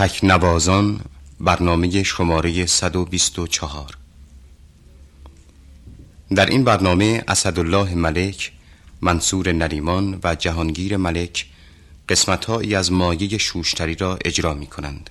تکنوازان برنامه شماره 124 در این برنامه اسدالله ملک منصور نریمان و جهانگیر ملک قسمتهایی از مایه شوشتری را اجرا می کنند